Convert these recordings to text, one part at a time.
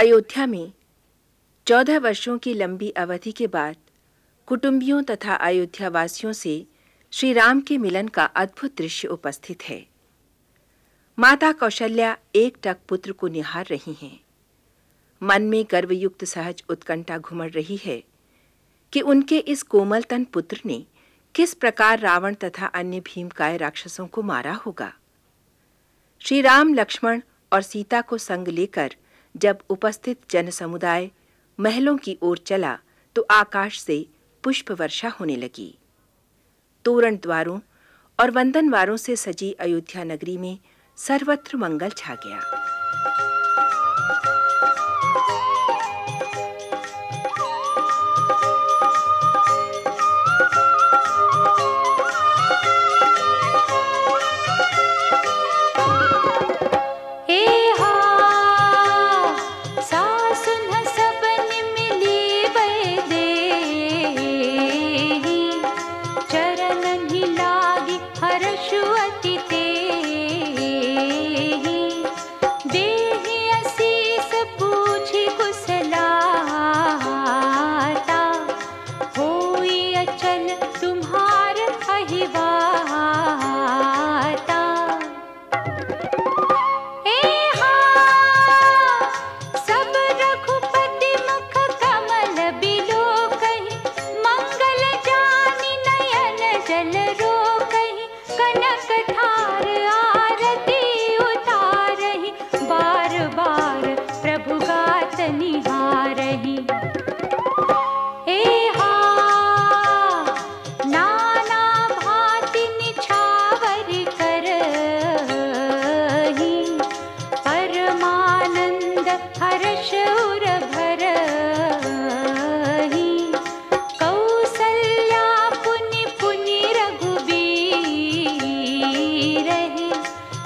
अयोध्या में चौदह वर्षों की लंबी अवधि के बाद कुटुंबियों तथा अयोध्या वासियों से श्री राम के मिलन का अद्भुत दृश्य उपस्थित है माता कौशल्या एक टक पुत्र को निहार रही हैं मन में गर्वयुक्त सहज उत्कंठा घुमड़ रही है कि उनके इस कोमलतन पुत्र ने किस प्रकार रावण तथा अन्य भीमकाय राक्षसों को मारा होगा श्री राम लक्ष्मण और सीता को संग लेकर जब उपस्थित जन समुदाय महलों की ओर चला तो आकाश से पुष्प वर्षा होने लगी तोरण द्वारों और वंदनवारों से सजी अयोध्या नगरी में सर्वत्र मंगल छा गया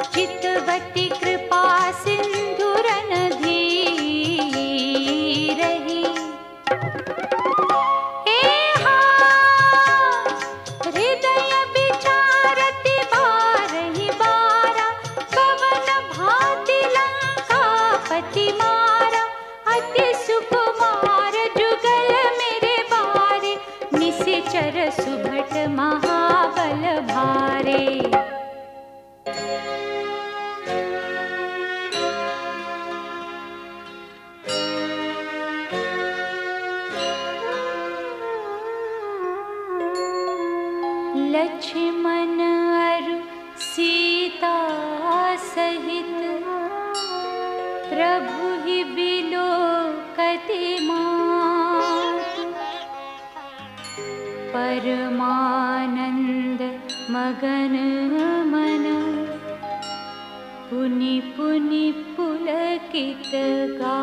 चितवती लक्ष्मण अरु सीता सहित प्रभु परमानन्द मगन मन पुनि पुनि पुलकित गा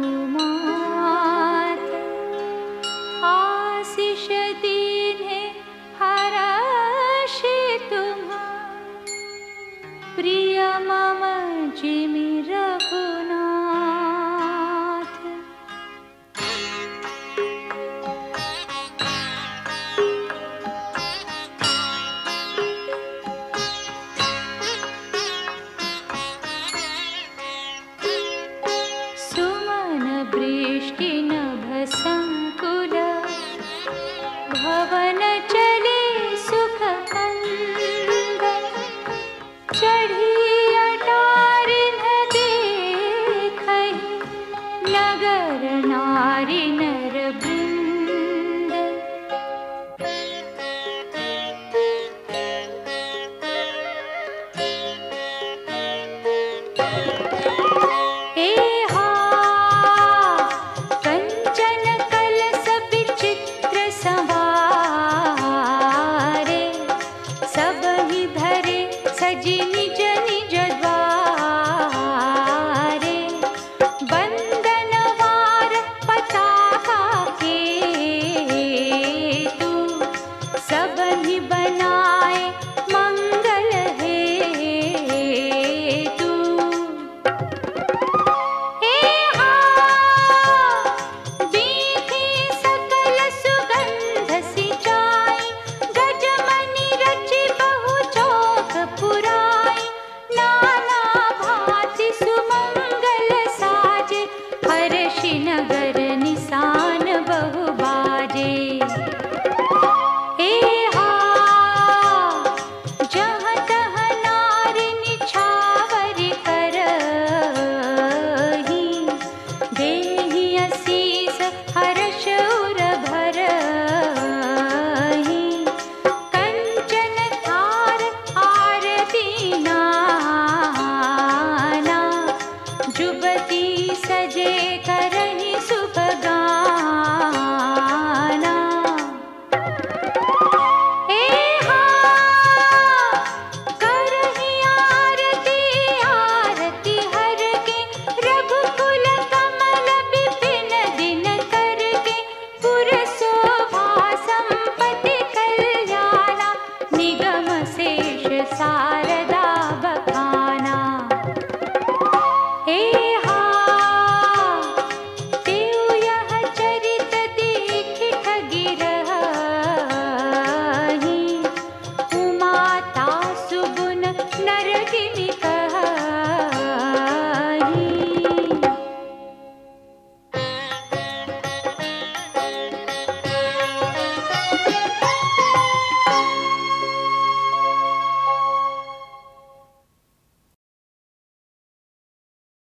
प्रिय मम चिमिरपु नगर नारी नर